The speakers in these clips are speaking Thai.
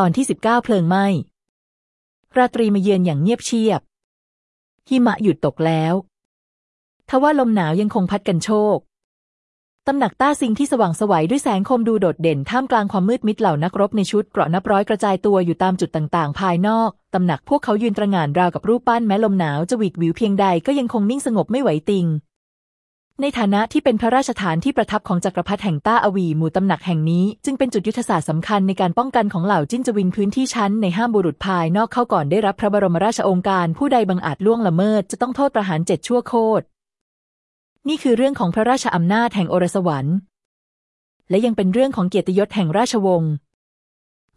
ตอนที่สิบเก้าเพลิงไหม้ ราตรีมาเยือนอย่างเงียบเชียบ หิมะหยุดตกแล้ว ทว่าลมหนาวยังคงพัดกันโชก ตำหนักต้าซิงที่สว่างสวัยด้วยแสงคมดูโดดเด่นท่ามกลางความมืดมิดเหล่านักรบในชุดเกราะนับร้อยกระจายตัวอยู่ตามจุดต่างๆ ภายนอก ตำหนักพวกเขายืนตระหง่านราวกับรูปปั้นแม้ลมหนาวจะหวิดวิวเพียงใดก็ยังคงนิ่งสงบไม่ไหวติง ในฐานะที่เป็นพระราชฐานที่ประทับของจักรพรรดิแห่งต้าอวีหมู่ตำหนักแห่งนี้ จึงเป็นจุดยุทธศาสตร์สำคัญในการป้องกันของเหล่าจิ้นจวินพื้นที่ชั้นในห้ามบุรุษภายนอกเข้าก่อนได้รับพระบรมราชโองการผู้ใดบังอาจล่วงละเมิดจะต้องโทษประหารเจ็ดชั่วโคตร นี่คือเรื่องของพระราชอำนาจแห่งโอรสวรรค์และยังเป็นเรื่องของเกียรติยศแห่งราชวงศ์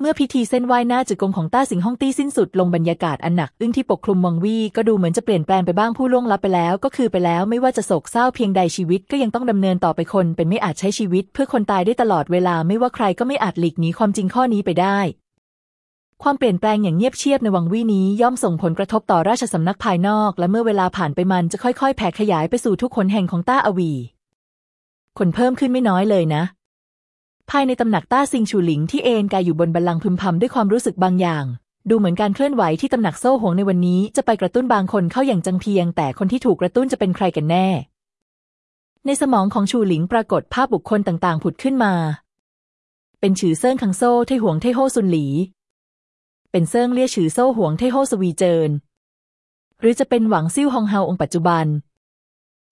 เมื่อพิธีเส้นไหว้หน้าจึกงของต้าสิงห้องตี้สิ้นสุดลงบรรยากาศอันหนัก อึ้งที่ปกคลุมวังวีก็ดูเหมือนจะเปลี่ยนแปลงไปบ้างผู้ล่วงลับไปแล้ว ก็คือไปแล้วไม่ว่าจะโศกเศร้าเพียงใดชีวิตก็ยังต้องดำเนินต่อไปคน เป็นไม่อาจใช้ชีวิต เพื่อคนตายได้ตลอดเวลาไม่ว่าใครก็ไม่อาจหลีกหนีความจริงข้อนี้ไปได้ ความเปลี่ยนแปลงอย่างเงียบเชียบในวังวี่นี้ย่อมส่งผลกระทบต่อราชสำนักภายนอก และเมื่อเวลาผ่านไปมันจะค่อยๆ แผ่ขยายไปสู่ทุกคนแห่งของต้าอวี คนเพิ่มขึ้นไม่น้อยเลยนะ ภายในตำหนักต้าซิงชูหลิงที่เอนกายอยู่บนบัลลังก์พึมพำด้วยความรู้สึกบางอย่าง ดูเหมือนการเคลื่อนไหวที่ตำหนักโซ่หงในวันนี้จะไปกระตุ้นบางคนเข้าอย่างจังเพียง แต่คนที่ถูกกระตุ้นจะเป็นใครกันแน่ ในสมองของชูหลิงปรากฏภาพบุคคลต่างๆ ผุดขึ้นมา เป็นฉือเซิงคังโซ่ไทหวงไทเฮาซุนหลี เป็นเซิงเลี่ยฉือโซ่หวงไทเฮาสวีเจินหรือจะเป็นหวังซิ่วฮองเฮาองค์ปัจจุบัน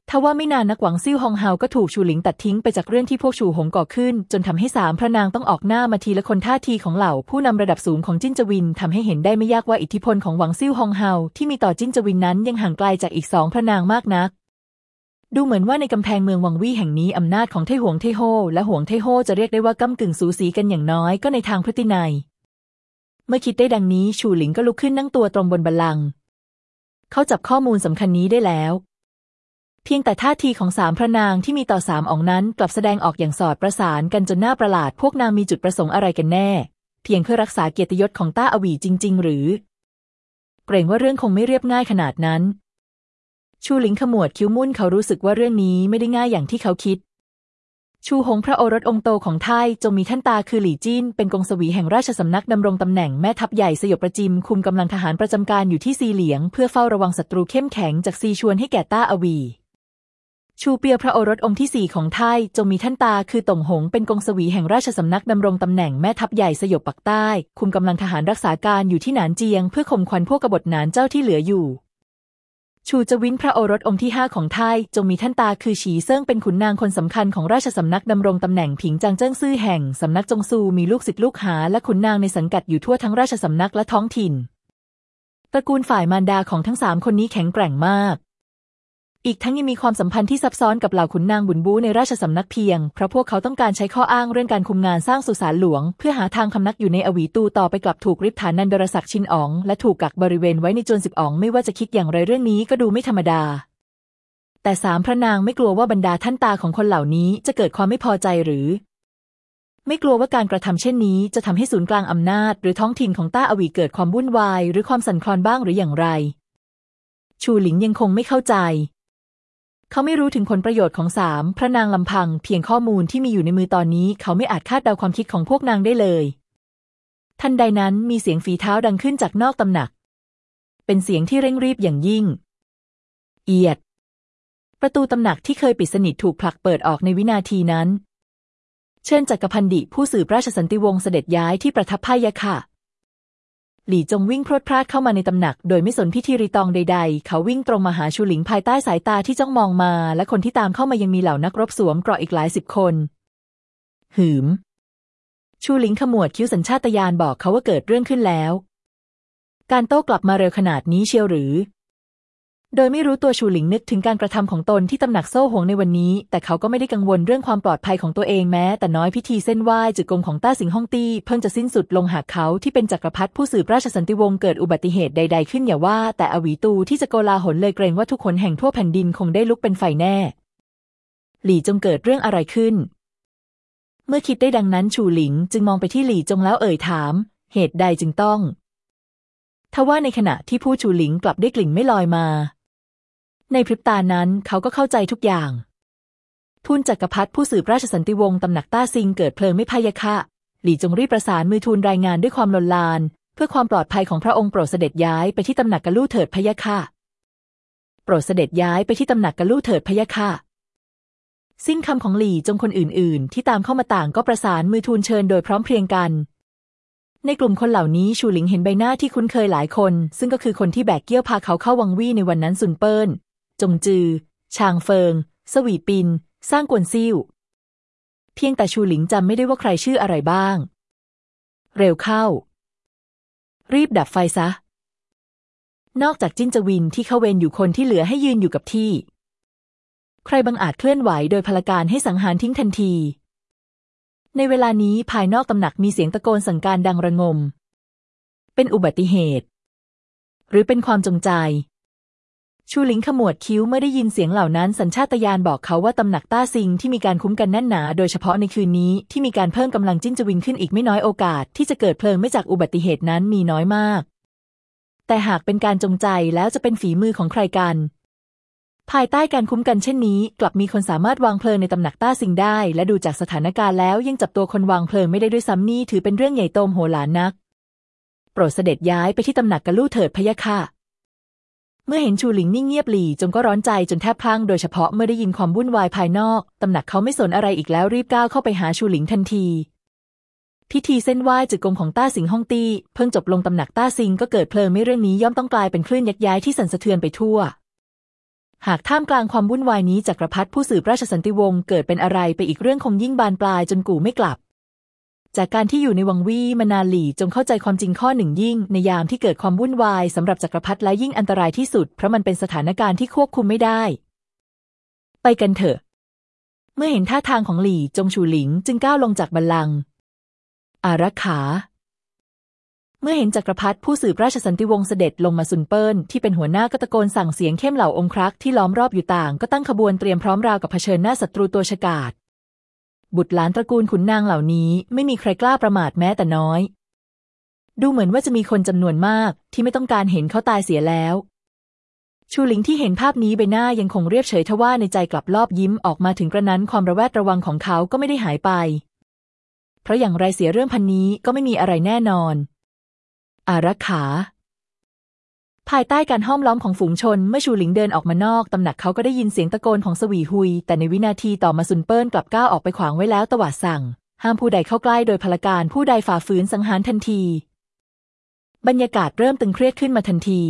ทว่าไม่นานนักหวังซิ่วฮองเฮาก็ถูกชูหลิงตัดทิ้งไปจากเรื่องที่พวกชูหงก่อขึ้น จนทำให้สามพระนางต้องออกหน้ามาทีละคนท่าทีของเหล่าผู้นำระดับสูงของจิ้นจวินทำให้เห็นได้ไม่ยากว่าอิทธิพลของหวังซิ่วฮองเฮาที่มีต่อจิ้นจวินนั้นยังห่างไกลจากอีกสองพระนางมากนัก ดูเหมือนว่าในกำแพงเมืองวังวี่แห่งนี้อำนาจของไทหวงไทโฮและหวงไทโฮจะเรียกได้ว่าก้ากึ่งสูสีกันอย่างน้อยก็ในทางพฤตินัย เมื่อคิดได้ดังนี้ชูหลิงก็ลุกขึ้นนั่งตัวตรงบนบัลลังก์เขาจับข้อมูลสำคัญนี้ได้แล้ว เพียงแต่ท่าทีของสามพระนางที่มีต่อสามองนั้นกลับแสดงออกอย่างสอดประสานกันจนน่าประหลาด พวกนางมีจุดประสงค์อะไรกันแน่ เพียงเพื่อรักษาเกียรติยศของต้าอวีจริง ๆ หรือ เกรงว่าเรื่องคงไม่เรียบง่ายขนาดนั้น ชูหลิงขมวดคิ้วมุ่นเขารู้สึกว่าเรื่องนี้ไม่ได้ง่ายอย่างที่เขาคิด ชูหงพระโอรสองค์โตของไทยจงมีท่านตาคือหลี่จิ้น เป็นกงสวีแห่งราชสำนักดำรงตำแหน่งแม่ทัพใหญ่สยบประจิมคุมกำลังทหารประจำการอยู่ที่ซีเหลียง เพื่อเฝ้าระวังศัตรูเข้มแข็งจากซีชวนให้แก่ต้าอวี ชูเปียพระโอรสองค์ที่สี่ของไทยจงมีท่านตาคือต่งหง เป็นกงสวีแห่งราชสำนักดำรงตำแหน่งแม่ทัพใหญ่สยบปักใต้ คุมกำลังทหารรักษาการอยู่ที่หนานเจียง เพื่อข่มขวัญพวกกบฏหนานเจ้าที่เหลืออยู่ ชูจวินพระโอรสองค์ที่ห้าของไทยจงมีท่านตาคือฉีเซิ่งเป็นขุนนางคนสำคัญของราชสำนักดำรงตำแหน่งผิงจางเจิ้งซื่อแห่งสำนักจงซูมีลูกศิษย์ลูกหาและขุนนางในสังกัดอยู่ทั่วทั้งราชสำนักและท้องถิ่นตระกูลฝ่ายมารดาของทั้งสามคนนี้แข็งแกร่งมาก อีกทั้งยังมีความสัมพันธ์ที่ซับซ้อนกับเหล่าขุนนางบุญบูในราชสำนักเพียง เพราะพวกเขาต้องการใช้ข้ออ้างเรื่องการคุมงานสร้างสุสานหลวง เพื่อหาทางคำนักอยู่ในอวีตูต่อไปกลับถูกริบฐานนันดรศักดิ์ชินอ๋อง และถูกกักบริเวณไว้ในจวนสิบอ๋องไม่ว่าจะคิดอย่างไรเรื่องนี้ก็ดูไม่ธรรมดา แต่สามพระนางไม่กลัวว่าบรรดาท่านตาของคนเหล่านี้จะเกิดความไม่พอใจหรือ ไม่กลัวว่าการกระทำเช่นนี้จะทำให้ศูนย์กลางอำนาจ หรือท้องถิ่นของต้าอวีเกิดความวุ่นวาย หรือความสั่นคลอนบ้างหรืออย่างไร ชูหลิงยังคงไม่เข้าใจ เขาไม่รู้ถึงผลประโยชน์ของสามพระนางลำพัง เพียงข้อมูลที่มีอยู่ในมือตอนนี้ เขาไม่อาจคาดเดาความคิดของพวกนางได้เลย ทันใดนั้นมีเสียงฝีเท้าดังขึ้นจากนอกตำหนัก เป็นเสียงที่เร่งรีบอย่างยิ่ง เอียด ประตูตำหนักที่เคยปิดสนิทถูกผลักเปิดออกในวินาทีนั้น เชิญจักรพันดิผู้สืบราชสันติวงศ์เสด็จย้ายที่ประทับพ่ายะค่ะ หลี่จงวิ่งพรวดพราดเข้ามาในตำหนัก โดยไม่สนพิธีรีตองใด ๆ เขาวิ่งตรงมาหาชูหลิงภายใต้สายตาที่จ้องมองมา และคนที่ตามเข้ามายังมีเหล่านักรบสวมเกราะอีกหลายสิบคน หืม ชูหลิงขมวดคิ้วสัญชาตญาณบอกเขาว่าเกิดเรื่องขึ้นแล้ว การโต้กลับมาเร็วขนาดนี้เชียวหรือ โดยไม่รู้ตัวชูหลิงนึกถึงการกระทำของตนที่ตำหนักโซ่หวงในวันนี้ แต่เขาก็ไม่ได้กังวลเรื่องความปลอดภัยของตัวเองแม้ แต่น้อยพิธีเส้นไหว้จึกกงของต้าสิงฮ่องตี้เพิ่งจะสิ้นสุดลงหากเขาที่เป็นจักรพรรดิผู้สืบราชสันติวงศ์เกิดอุบัติเหตุใด ๆ ขึ้นอย่าว่า แต่อวีตูที่จะโกลาหลเลยเกรงว่าทุกคนแห่งทั่วแผ่นดินคงได้ลุกเป็นไฟแน่ หลี่จงเกิดเรื่องอะไรขึ้น เมื่อคิดได้ดังนั้นชูหลิง จึงมองไปที่หลี่จงแล้วเอ่ยถาม เหตุใดจึงต้องทว่าในขณะที่ผู้ชูหลิงกลับได้กลิ่นไม่ลอยมา ในพริบตานั้นเขาก็เข้าใจทุกอย่างทุนจักรพรรดิผู้สืบราชสันติวงศ์ตำหนักต้าซิงเกิดเพลิงไม่พายะคะ หลี่จงรีบประสานมือทูลรายงานด้วยความลนลาน เพื่อความปลอดภัยของพระองค์โปรดเสด็จย้ายไปที่ตำหนักกะลู่เถิดพะยะค่ะ โปรดเสด็จย้ายไปที่ตำหนักกะลู่เถิดพะยะค่ะ สิ้นคำของหลี่จงคนอื่น ๆ ที่ตามเข้ามาต่างก็ประสานมือทูลเชิญโดยพร้อมเพรียงกัน ในกลุ่มคนเหล่านี้ชูหลิงเห็นใบหน้าที่คุ้นเคยหลายคน ซึ่งก็คือคนที่แบกเกี้ยวพาเขาเข้าวังวี่ในวันนั้นซุนเปิ้น จงจือ ชางเฟิง สวีปิน สร้างกวนซิ่ว เพียงแต่ชูหลิงจำไม่ได้ว่าใครชื่ออะไรบ้าง เร็วเข้า รีบดับไฟซะ นอกจากจิ้นจวินที่เข้าเวรอยู่คนที่เหลือให้ยืนอยู่กับที่ ใครบังอาจเคลื่อนไหวโดยพลการให้สังหารทิ้งทันที ในเวลานี้ภายนอกตำหนักมีเสียงตะโกนสั่งการดังระงม เป็นอุบัติเหตุ หรือเป็นความจงใจ ชูหลิงขมวดคิ้วเมื่อได้ยินเสียงเหล่านั้นสัญชาตญาณบอกเขาว่าตำหนักต้าซิงที่มีการคุ้มกันแน่นหนา โดยเฉพาะในคืนนี้ที่มีการเพิ่มกำลังจิ้นจวินขึ้นอีกไม่น้อยโอกาส ที่จะเกิดเพลิงไม่จากอุบัติเหตุนั้นมีน้อยมาก แต่หากเป็นการจงใจแล้วจะเป็นฝีมือของใครกัน ภายใต้การคุ้มกันเช่นนี้ กลับมีคนสามารถวางเพลิงในตำหนักต้าซิงได้ และดูจากสถานการณ์แล้วยังจับตัวคนวางเพลิงไม่ได้ด้วยซ้ำนี่ถือเป็นเรื่องใหญ่โตมโหฬารนัก โปรดเสด็จย้ายไปที่ตำหนักกะลู่เถิดพะยะค่ะ เมื่อเห็นชูหลิงนิ่งเงียบหลี่จงก็ร้อนใจจนแทบพลั้งโดยเฉพาะเมื่อได้ยินความวุ่นวายภายนอกตำหนักเขาไม่สนอะไรอีกแล้วรีบก้าวเข้าไปหาชูหลิงทันที พิธีเส้นไหว้จึกกงของต้าสิงฮ่องตี้เพิ่งจบลงตำหนักต้าซิงก็เกิดเพลิงไม่เรื่องนี้ย่อมต้องกลายเป็นคลื่นยักย้ายที่สั่นสะเทือนไปทั่ว หากท่ามกลางความวุ่นวายนี้จักรพรรดิผู้สืบราชสันติวงศ์เกิดเป็นอะไรไปอีกเรื่องคงยิ่งบานปลายจนกู่ไม่กลับ จากการที่อยู่ในวังวี่มานานหลี่จงเข้าใจความจริงข้อหนึ่งยิ่ง ในยามที่เกิดความวุ่นวายสำหรับจักรพรรดิและยิ่งอันตรายที่สุด เพราะมันเป็นสถานการณ์ที่ควบคุมไม่ได้ ไปกันเถอะ เมื่อเห็นท่าทางของหลี่จงชูหลิงจึงก้าวลงจากบัลลังก์อารักขา เมื่อเห็นจักรพรรดิผู้สืบราชสันติวงศ์เสด็จลงมาซุนเปิ้นที่เป็นหัวหน้าก็ตะโกนสั่งเสียงเข้มเหล่าองครักษ์ที่ล้อมรอบอยู่ต่าง ก็ตั้งขบวนเตรียมพร้อมราวกับเผชิญหน้าศัตรูตัวฉกาจ บุตรหลานตระกูลขุนนางเหล่านี้ไม่มีใครกล้าประมาทแม้แต่น้อย ดูเหมือนว่าจะมีคนจำนวนมากที่ไม่ต้องการเห็นเขาตายเสียแล้ว ชูหลิงที่เห็นภาพนี้ใบหน้ายังคงเรียบเฉยทว่าในใจกลับรอบยิ้มออกมาถึงกระนั้นความระแวดระวังของเขาก็ไม่ได้หายไป เพราะอย่างไรเสียเรื่องพันนี้ก็ไม่มีอะไรแน่นอน อารักขา ภายใต้การห้อมล้อมของฝูงชน เมื่อชูหลิงเดินออกมานอกตำหนักเขาก็ได้ยินเสียงตะโกนของสวีฮุย แต่ในวินาทีต่อมาซุนเปิ้นกลับก้าวออกไปขวางไว้แล้วตวาดสั่ง ห้ามผู้ใดเข้าใกล้โดยพลการผู้ใดฝ่าฝืนสังหารทันที บรรยากาศเริ่มตึงเครียดขึ้นมาทันที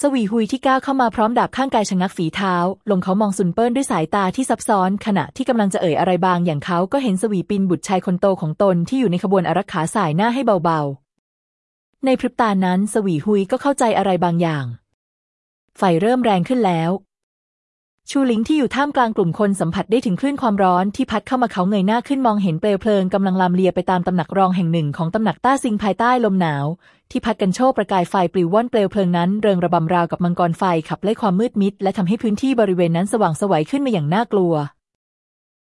สวีฮุยที่ก้าวเข้ามาพร้อมดาบข้างกายชะงักฝีเท้า ลงเขามองซุนเปิ้นด้วยสายตาที่ซับซ้อน ขณะที่กำลังจะเอ่ยอะไรบางอย่างเขาก็เห็นสวีปินบุตรชายคนโตของตนที่อยู่ในขบวนอารักขาสายหน้าให้เบาๆ ในพริบตานั้นสวีฮุยก็เข้าใจอะไรบางอย่าง ไฟเริ่มแรงขึ้นแล้ว ชูหลิงที่อยู่ท่ามกลางกลุ่มคนสัมผัสได้ถึงคลื่นความร้อนที่พัดเข้ามาเขาเงยหน้าขึ้นมองเห็นเปลวเพลิงกำลังลามเลียไปตามตำหนักรองแห่งหนึ่งของตำหนักต้าซิงภายใต้ลมหนาว ที่พัดกันโชกประกายไฟปลิวว่อนเปลวเพลิงนั้นเริงระบำราวกับมังกรไฟขับไล่ความมืดมิดและทำให้พื้นที่บริเวณนั้นสว่างสวัยขึ้นมาอย่างน่ากลัว